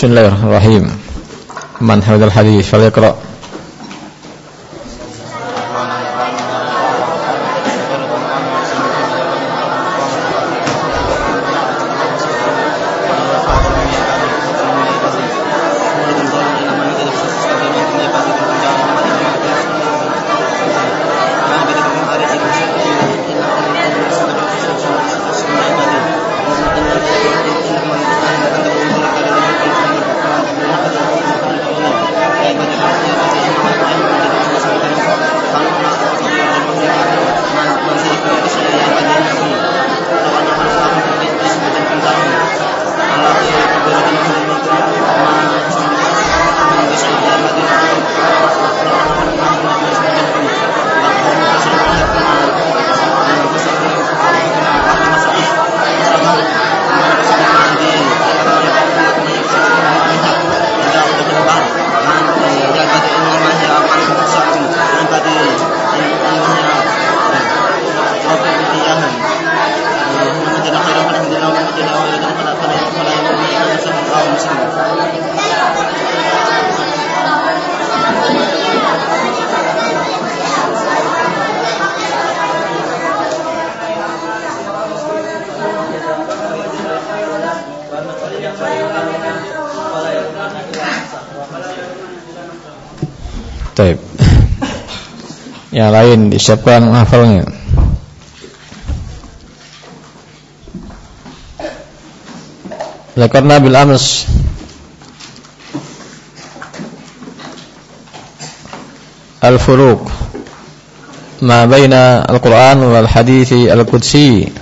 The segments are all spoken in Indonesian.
Bismillahirrahmanirrahim. Man hadzal hadis falyaqra. Taib. Yang lain disiapkan hafalnya. Lakarna bil ams al-furuq. Ma baina al-Quran wal hadis al-qudsi.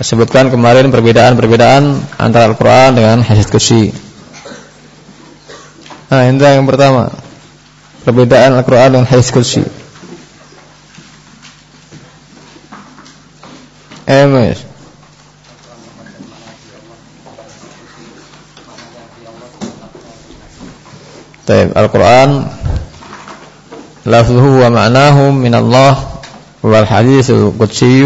Sebutkan kemarin perbedaan-perbedaan antara Al-Quran dengan hadis qudsi. Nah ini yang pertama perbedaan Al-Quran dengan hadis qudsi eh mas Al-Quran lafzuhu wa ma'nahu min Allah wal hadithul qudsi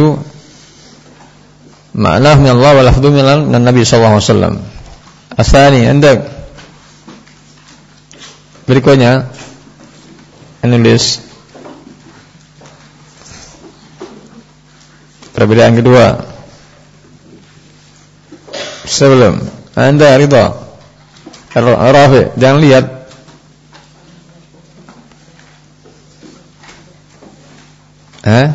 ma'nahu min Allah wa lafzuhu min Nabi wasallam. Asani, andak. Berikutnya menulis perbedaan kedua. Sebelum anda ridha Rafi jangan lihat. Eh?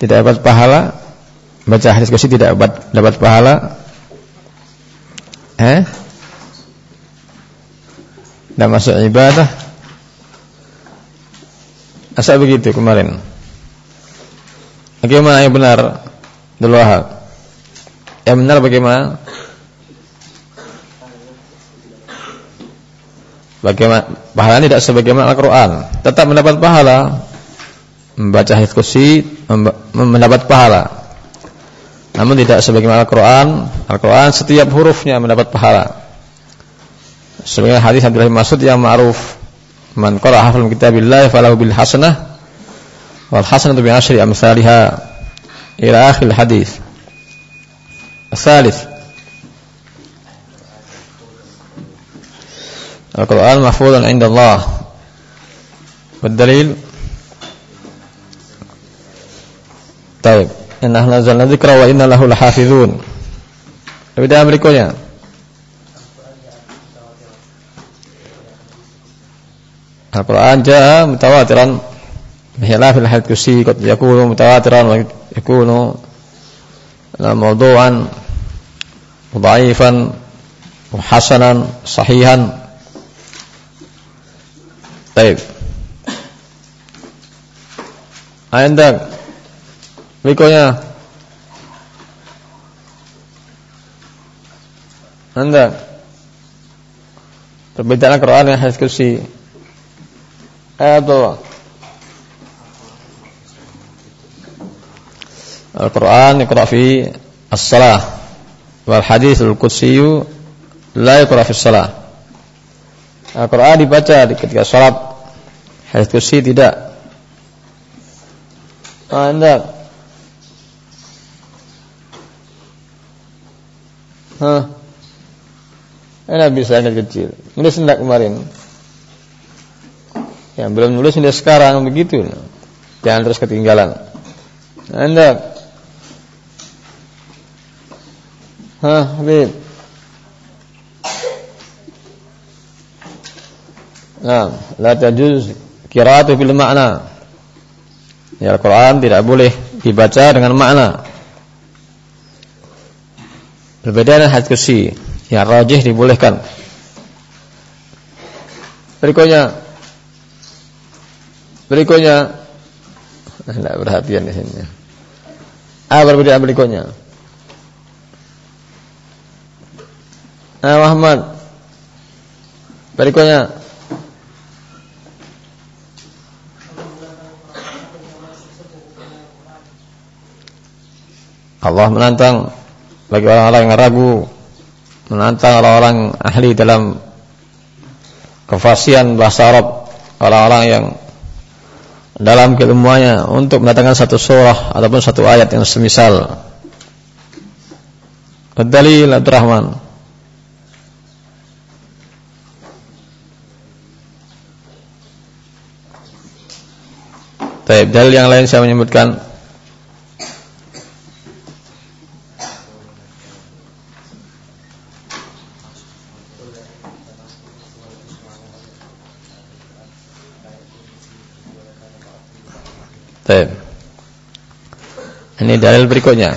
Tidak dapat pahala? Baca hadis kursi tidak dapat, dapat pahala? Eh? Tidak masuk ibadah Asal begitu kemarin Bagaimana yang benar Dulu Yang benar bagaimana Bagaimana pahala tidak sebagaimana Al-Qur'an, tetap mendapat pahala. Membaca hadis kursi mendapat pahala. Namun tidak sebagaimana Al-Qur'an. Al-Qur'an setiap hurufnya mendapat pahala. Sebagaimana hadis Abdullah bin Mas'ud yang ma'ruf, "Man qara'a hafal kitabillah falahu bil hasanah wal hasanatu bi asyri amsalha." Ila akhir hadis. Asalis Al-Quran mahfudun inda Allah Berdalil Taib Inna nazalna dzikra wa inna lahu lahafizun Lebih berikutnya Al-Quran jaa mutawatiran. Bihilafil hadith kusi Qad yakunu mutawatiran Wa yakunu Mawdu'an Dhaifan Hasanan Sahihan. Baik. Anda Mikonya Anda. Perbedaan Quran yang hadis kursi Allah Al-Quran Iqra fi As-salah Wal hadis al-kursi La iqra fi as-salah Al-Quran dibaca ketika sholat Hadis kursi tidak Anda Hah? Enak bisa anak kecil. Nulis enggak kemarin? Ya, belum nulis nulis sekarang begitu. Jangan terus ketinggalan. Anda Hah, Habib. Nah, la tajuz qira'atu bil makna. Ya Al-Qur'an tidak boleh dibaca dengan makna. Berbeda dengan hadis kursi. Yang rajih dibolehkan. Berikutnya Berikutnya Tidak perhatian di sini. Ah, perbedaan berikutnya. Nah, Muhammad. Berikutnya. Allah menantang bagi orang-orang yang ragu, menantang orang-orang ahli dalam kefasihan bahasa Arab, orang-orang yang dalam keilmuannya untuk mendatangkan satu surah ataupun satu ayat yang semisal. Dalil Abdurrahman. Baik, dalil yang lain saya menyebutkan Baik. Ini dalil berikutnya.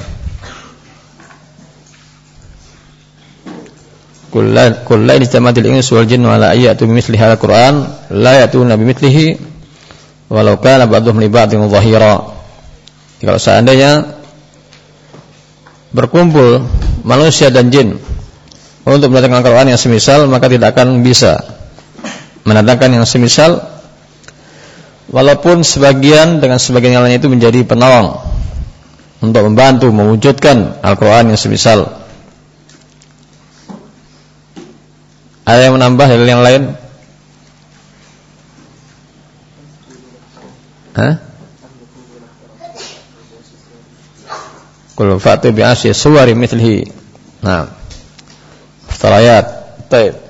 Kullan kullan ijtama'atil insu wal jinnu ala ayatu bimithli hadzal Qur'an la yatuna bimithlihi walau kana ba'dhum li ba'dhin dhahira. Kalau seandainya berkumpul manusia dan jin untuk mendatangkan Al-Quran yang semisal maka tidak akan bisa mendatangkan yang semisal walaupun sebagian dengan sebagian yang lain itu menjadi penolong untuk membantu mewujudkan Al-Quran yang semisal ada yang menambah hal yang lain Hah? Kul fa'tu bi asyi suwari mithlihi. Nah. Baik.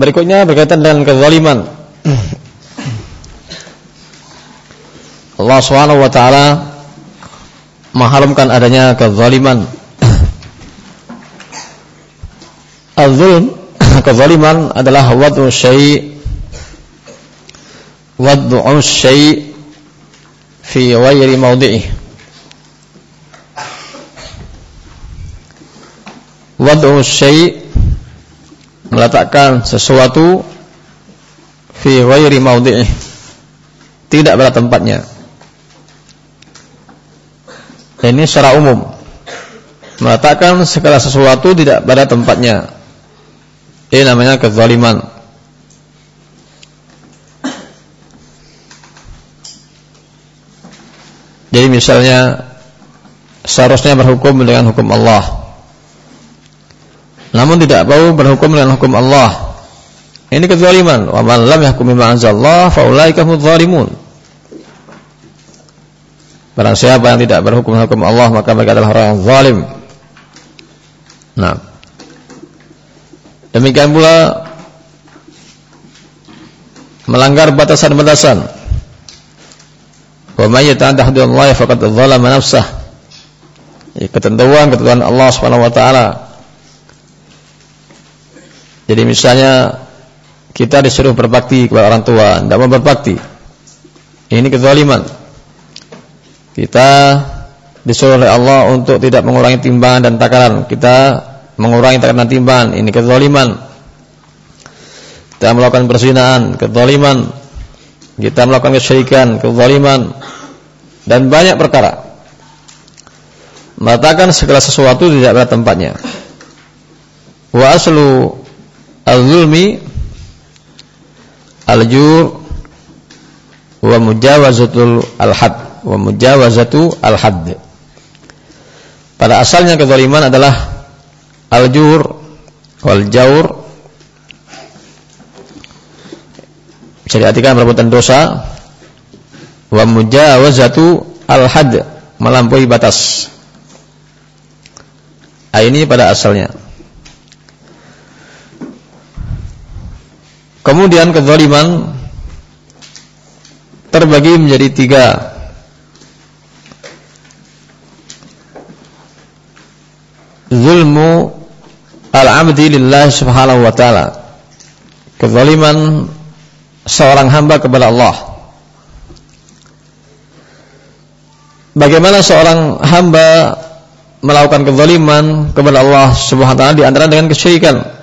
Berikutnya berkaitan dengan kezaliman. Allah Subhanahu wa taala mengharamkan adanya kezaliman. Az-zulm kezaliman adalah wad'u syai' wad'u syai' fi ghairi mawdi'i. Wad'u syai' meletakkan sesuatu fi ghairi mawdi'i. Tidak pada tempatnya. Ini secara umum meletakkan segala sesuatu tidak pada tempatnya. Ini namanya kezaliman. Jadi misalnya seharusnya berhukum dengan hukum Allah. Namun tidak mau berhukum dengan hukum Allah. Ini kezaliman. Wa man lam yahkum bima anzalallah fa ulaika zalimun. Barang siapa yang tidak berhukum hukum Allah maka mereka adalah orang yang zalim. Nah. Demikian pula melanggar batasan-batasan. Wa may yata'adda hududallahi faqad dzalama nafsah. Ya, ketentuan ketentuan Allah Subhanahu wa taala. Jadi misalnya kita disuruh berbakti kepada orang tua, tidak mau berbakti. Ini kezaliman. Kita disuruh oleh Allah untuk tidak mengurangi timbangan dan takaran. Kita mengurangi takaran timbangan. Ini kezaliman. Kita melakukan persinahan, kezaliman. Kita melakukan kesyirikan, kezaliman. Dan banyak perkara. Mengatakan segala sesuatu tidak pada tempatnya. Wa aslu al-zulmi al-jur wa mujawazatul al-had wa mujawazatu al-hadd. Pada asalnya kezaliman adalah al-jur wal jaur bisa diartikan perbuatan dosa wa mujawazatu al-had melampaui batas. Ah, ini pada asalnya. Kemudian kezaliman terbagi menjadi tiga. Zulmu al-abdi lillah subhanahu wa ta'ala. Kezaliman seorang hamba kepada Allah. Bagaimana seorang hamba melakukan kezaliman kepada Allah Subhanahu wa taala di antara dengan kesyirikan.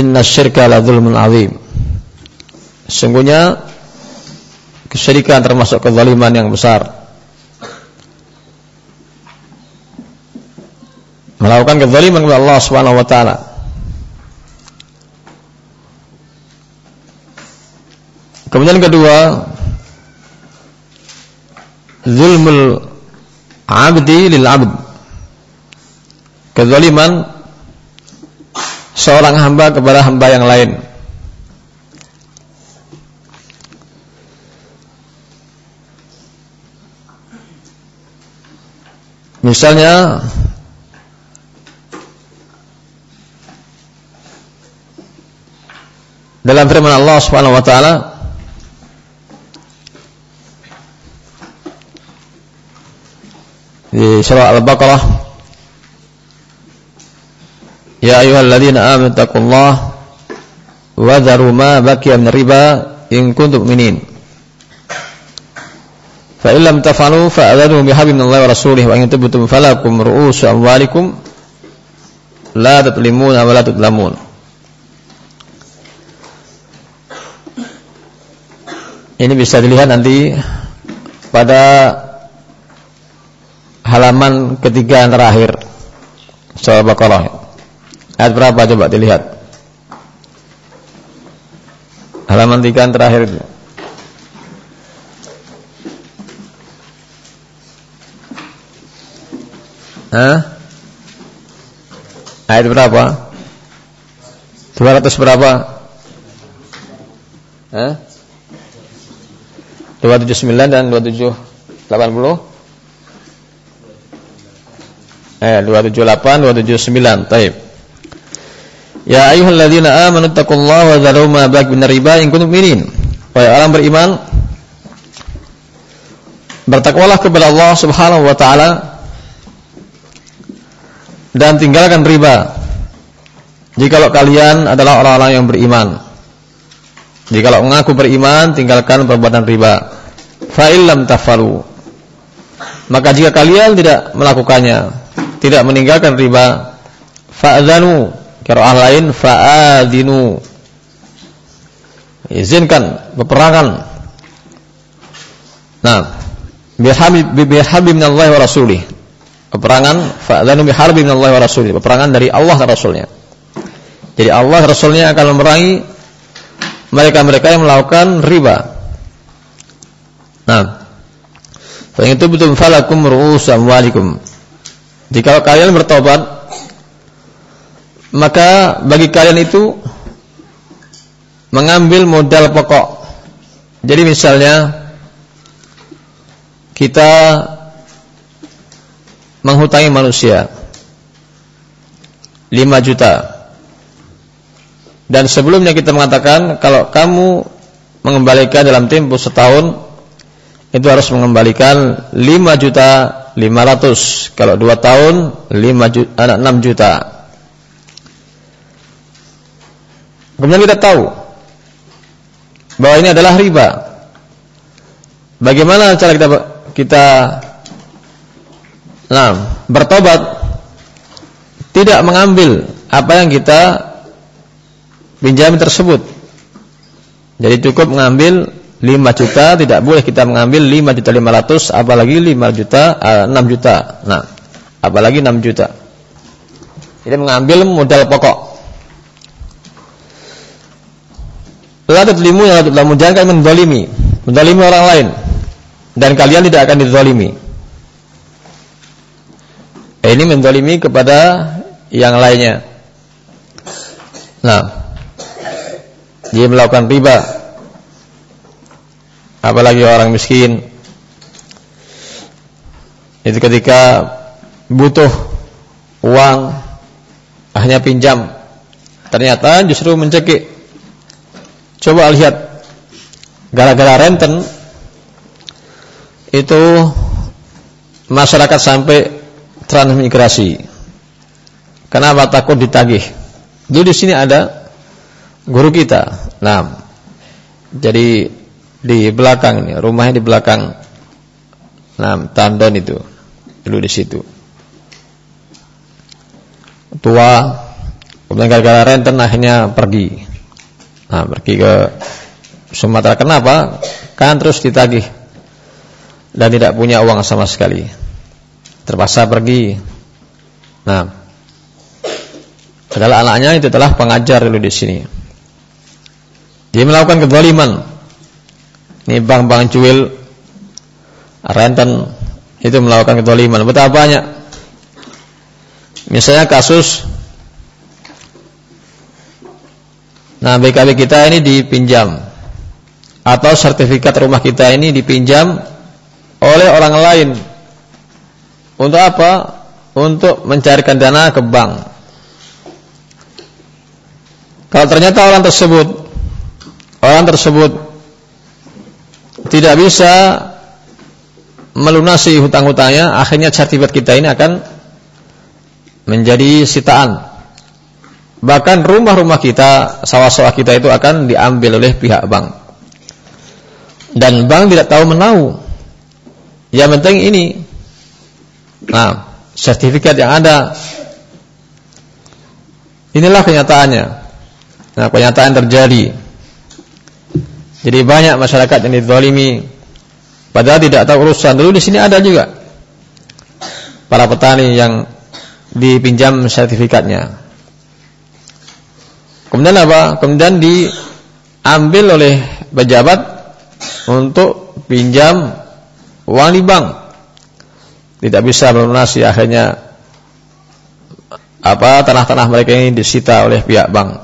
Inna syirka la zulmun azim. Sungguhnya kesyirikan termasuk kezaliman yang besar. Melakukan kezaliman kepada Allah Subhanahu wa taala. Kemudian kedua, zulmul abdi lil abd. Kezaliman seorang hamba kepada hamba yang lain. Misalnya dalam firman Allah Subhanahu wa taala di surah Al-Baqarah Ya ayyuhalladzina amanu taqullaha wa dharu ma baqiya min riba in kuntum mu'minin fa in lam taf'alu fa'adhanu bihablin minallahi wa rasulih wa in tubtum falakum ru'usu amwalikum la tatlimuna wa la tutlamun Ini bisa dilihat nanti pada halaman ketiga yang terakhir surah Baqarah. Ayat berapa coba dilihat? Halaman tiga terakhir itu. Hah? Ayat berapa? 200 berapa? Hah? 279 dan 2780 Eh 278 279. Taib. Ya ayyuhalladzina amanu taqullaha wa dharu ma baqi minar riba in kuntum mu'minin. Wahai orang beriman, bertakwalah kepada Allah Subhanahu wa taala dan tinggalkan riba. Jikalau kalian adalah orang-orang yang beriman. Jikalau mengaku beriman, tinggalkan perbuatan riba. Fa illam tafalu. Maka jika kalian tidak melakukannya, tidak meninggalkan riba fa'adzanu qiraah lain fa'adzinu izinkan peperangan nah biharbi biharbi min Allah wa rasulih peperangan fa'adzanu biharbi min Allah wa rasulih peperangan dari Allah dan Rasulnya. Jadi Allah Rasulnya akan memerangi mereka-mereka yang melakukan riba. Nah fa itu betul falakum ru'us amwalikum. Jika kalian bertobat, maka bagi kalian itu mengambil modal pokok. Jadi misalnya kita menghutangi manusia 5 juta. Dan sebelumnya kita mengatakan kalau kamu mengembalikan dalam tempo setahun itu harus mengembalikan 5 juta 500 kalau 2 tahun 5 juta, anak 6 juta kemudian kita tahu bahwa ini adalah riba bagaimana cara kita kita nah, bertobat tidak mengambil apa yang kita pinjam tersebut jadi cukup mengambil 5 juta tidak boleh kita mengambil 5 juta 500 apalagi 5 juta uh, eh, 6 juta. Nah, apalagi 6 juta. Jadi mengambil modal pokok. La tutlimu ya tutlamu jangan kalian mendolimi, mendolimi orang lain dan kalian tidak akan dizalimi. Eh, ini mendolimi kepada yang lainnya. Nah, dia melakukan riba apalagi orang miskin itu ketika butuh uang hanya pinjam ternyata justru mencekik coba lihat gara-gara renten itu masyarakat sampai transmigrasi. Kenapa? Takut ditagih. Dulu di sini ada guru kita nah jadi di belakang ini rumahnya di belakang nah tandon itu dulu di situ. Tua kemudian gara-gara renten akhirnya pergi nah pergi ke Sumatera. Kenapa? Kan terus ditagih dan tidak punya uang sama sekali. Terpaksa pergi. Nah adalah anaknya itu telah pengajar dulu di sini. Dia melakukan kezaliman. Ini bang-bang cuil renten itu melakukan kezaliman. Betapa banyak. Misalnya kasus Nah BKB kita ini dipinjam Atau sertifikat rumah kita ini dipinjam Oleh orang lain Untuk apa? Untuk mencarikan dana ke bank Kalau ternyata orang tersebut Orang tersebut Tidak bisa Melunasi hutang-hutangnya Akhirnya sertifikat kita ini akan menjadi sitaan. Bahkan rumah-rumah kita, sawah-sawah kita itu akan diambil oleh pihak bank. Dan bank tidak tahu menahu. Yang penting ini. Nah, sertifikat yang ada. Inilah kenyataannya. Nah, kenyataan terjadi. Jadi banyak masyarakat yang dizalimi padahal tidak tahu urusan. Dulu di sini ada juga para petani yang dipinjam sertifikatnya. Kemudian apa? Kemudian diambil oleh pejabat untuk pinjam uang di bank. Tidak bisa melunasi akhirnya apa tanah-tanah mereka ini disita oleh pihak bank.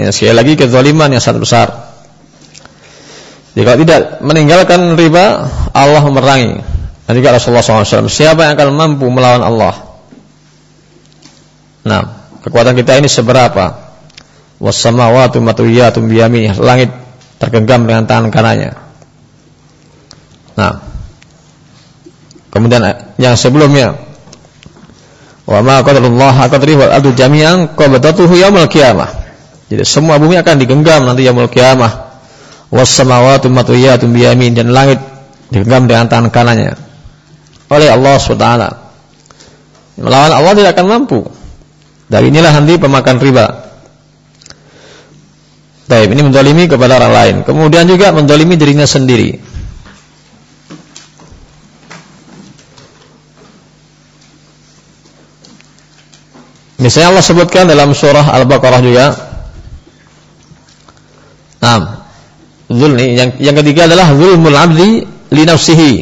Ya, sekali lagi kezaliman yang sangat besar. Jika tidak meninggalkan riba, Allah memerangi. Dan juga Rasulullah SAW Siapa yang akan mampu melawan Allah Nah Kekuatan kita ini seberapa Wassamawatu matuyyatum biyaminih Langit tergenggam dengan tangan kanannya Nah Kemudian yang sebelumnya Wa ma qadarullah qadri wal ardu jami'an qabdatuhu yaumil qiyamah. Jadi semua bumi akan digenggam nanti yaumul qiyamah. Was samawati matwiyatun biyamin dan langit digenggam dengan tangan kanannya oleh Allah SWT. Melawan Allah tidak akan mampu. Dari inilah nanti pemakan riba. Baik, ini mendolimi kepada orang lain. Kemudian juga mendolimi dirinya sendiri. Misalnya Allah sebutkan dalam surah Al-Baqarah juga. Nah, zulmi yang yang ketiga adalah zulmul abdi li nafsihi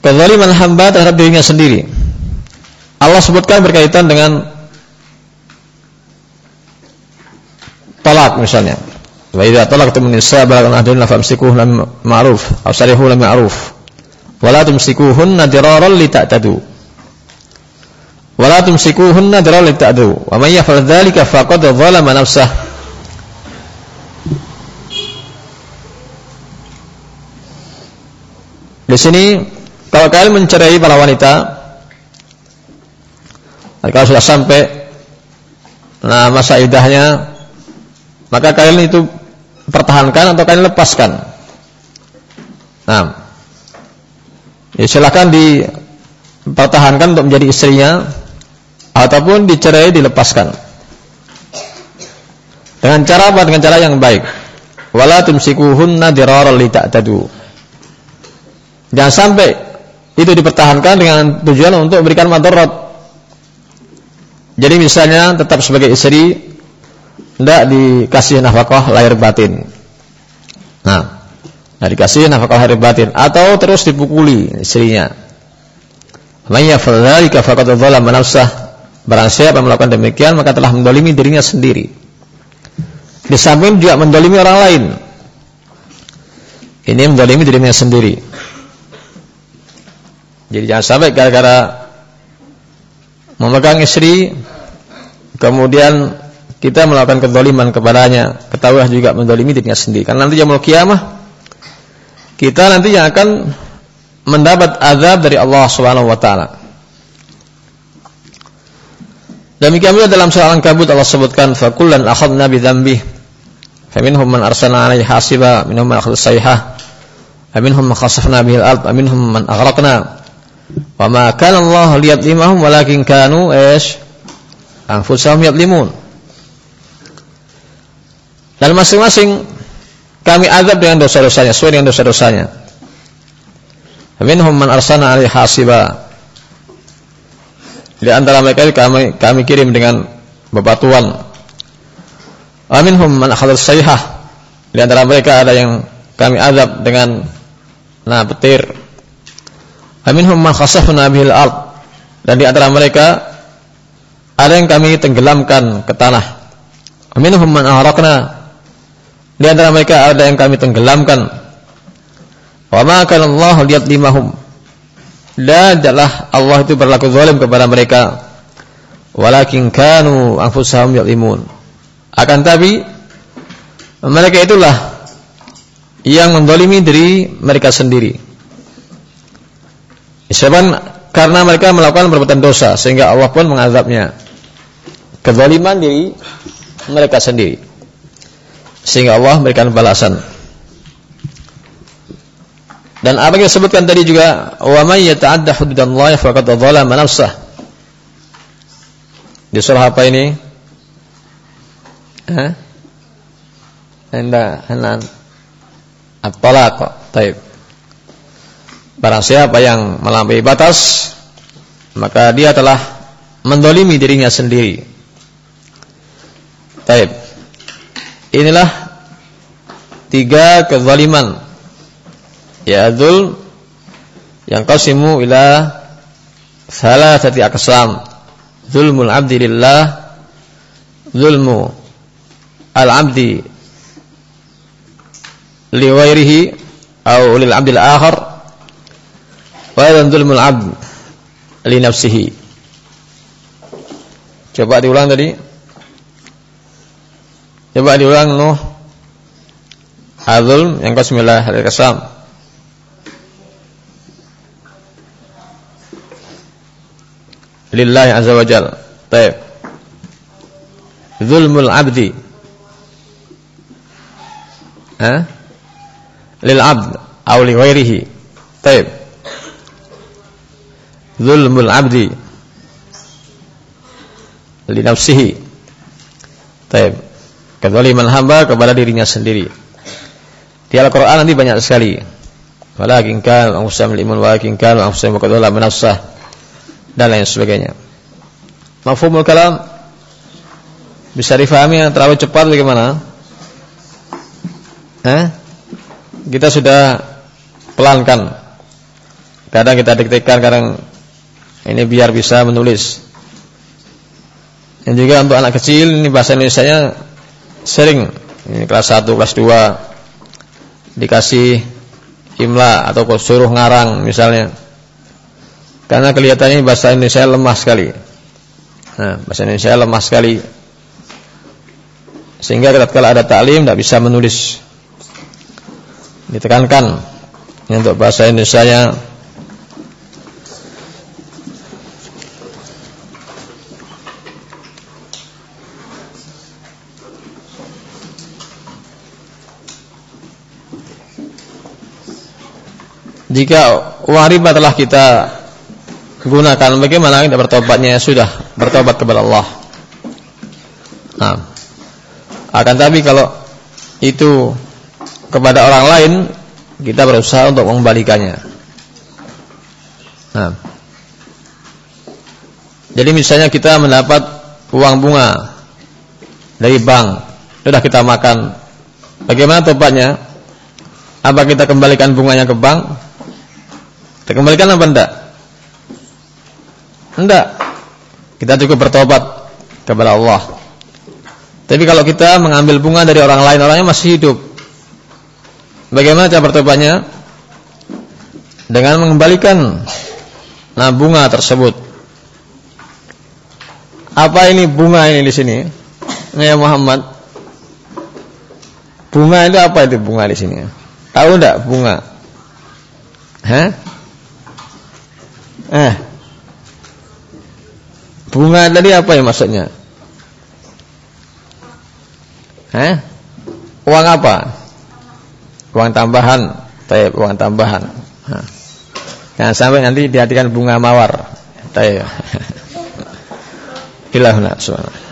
kezaliman hamba terhadap dirinya sendiri. Allah sebutkan berkaitan dengan talak misalnya. Wa idza talaqtum nisa balagan ahdun famsikuhunna ma'ruf aw sarihu lam ma'ruf. Wa la tumsikuhunna diraran li ta'tadu. Wa la tumsikuhunna diraran li ta'tadu. Wa may yaf'al dzalika faqad dzalama nafsahu. Di sini kalau kalian mencerai para wanita, kalau sudah sampai nah masa idahnya, maka kalian itu pertahankan atau kalian lepaskan. Nah, ya silakan dipertahankan untuk menjadi istrinya ataupun dicerai dilepaskan. Dengan cara apa? Dengan cara yang baik. Wala tumsikuhunna diraral li ta'tadu. Jangan sampai itu dipertahankan dengan tujuan untuk memberikan madarat. Jadi misalnya tetap sebagai istri tidak dikasih nafkah lahir batin. Nah, tidak dikasih nafkah lahir batin atau terus dipukuli istrinya. Man yaf'al dzalika faqad dzalama nafsah. Barang siapa melakukan demikian maka telah mendolimi dirinya sendiri. Di samping juga mendolimi orang lain. Ini mendolimi dirinya sendiri. Jadi jangan sampai gara-gara memegang istri kemudian kita melakukan kedoliman kepadanya, ketahuilah juga mendolimi dirinya sendiri. Karena nanti jamul kiamah kita nanti yang akan mendapat azab dari Allah Subhanahu wa taala. Demikian juga dalam surah Al-Ankabut Allah sebutkan fakullan akhadna bi dzambi faminhum man arsalna alaihi hasiba minhum man akhadha sayhah aminhum man khasafna bihi al-ard aminhum man aghraqna wa ma kana Allah liyadlimahum walakin kanu ish anfusahum yadlimun dan masing-masing kami azab dengan dosa-dosanya sesuai dengan dosa-dosanya minhum man arsalna alaihi hasiba di antara mereka kami kami kirim dengan bebatuan. Aminhum man akhadha sayhah. Di antara mereka ada yang kami azab dengan nah petir. Man khasafna. Dan di antara mereka ada yang kami tenggelamkan ke tanah. Man. Di antara mereka ada yang kami tenggelamkan. Wa ma kana Allah dan adalah Allah itu berlaku zalim kepada mereka walakin kanu anfusahum yalimun akan tapi mereka itulah yang mendolimi diri mereka sendiri disebabkan karena mereka melakukan perbuatan dosa sehingga Allah pun mengazabnya kezaliman diri mereka sendiri sehingga Allah memberikan balasan dan apa yang disebutkan tadi juga wa may yata'adda hududallahi faqad dzalama nafsah. Di surah apa ini? Hah? Anda hanan at-talaq. Baik. Barang siapa yang melampaui batas maka dia telah mendolimi dirinya sendiri. Baik. Inilah tiga kezaliman ya dzul yang qasimu ila thalathati aqsam zulmul abdi lillah zulmu al-abdi li ghairihi atau lil abdil akhar wa aidan zulmul abd li nafsihi coba diulang tadi coba diulang Nuh Azul yang ke-9 hari kesam lillahi azza wa. Baik. Zulmul abdi. Ha? Lil abd atau li ghairihi. Zulmul abdi li nafsihi. Baik. Kezaliman hamba kepada dirinya sendiri. Di Al-Qur'an nanti banyak sekali. Walakin kan anfusahum limun walakin kan anfusahum qad dzalama nafsah dan lain sebagainya. Mafhumul kalam bisa difahami yang terlalu cepat bagaimana? Eh? Kita sudah pelankan. Kadang kita diktekan, kadang ini biar bisa menulis. Dan juga untuk anak kecil ini bahasa Indonesia-nya sering ini kelas 1, kelas 2 dikasih imla atau suruh ngarang misalnya. Karena kelihatannya bahasa Indonesia lemah sekali. Nah, bahasa Indonesia lemah sekali. Sehingga ketika ada taklim tidak bisa menulis. Ditekankan untuk bahasa Indonesia Jika uang riba telah kita gunakan bagaimana kita bertobatnya sudah bertobat kepada Allah. Nah, akan tapi kalau itu kepada orang lain kita berusaha untuk mengembalikannya. Nah, jadi misalnya kita mendapat uang bunga dari bank, sudah kita makan, bagaimana tobatnya? Apa kita kembalikan bunganya ke bank? Kembalikan apa enggak? Enggak. Kita cukup bertobat kepada Allah. Tapi kalau kita mengambil bunga dari orang lain, orangnya masih hidup. Bagaimana cara bertobatnya? Dengan mengembalikan nah bunga tersebut. Apa ini bunga ini di sini? Ya Muhammad. Bunga itu apa itu bunga di sini? Tahu enggak bunga? Hah? Eh. Bunga tadi apa ya maksudnya? Hah? Uang apa? Uang tambahan. Taib, uang tambahan. Hah. Jangan sampai nanti diartikan bunga mawar. Taib. Bilahuna subhanahu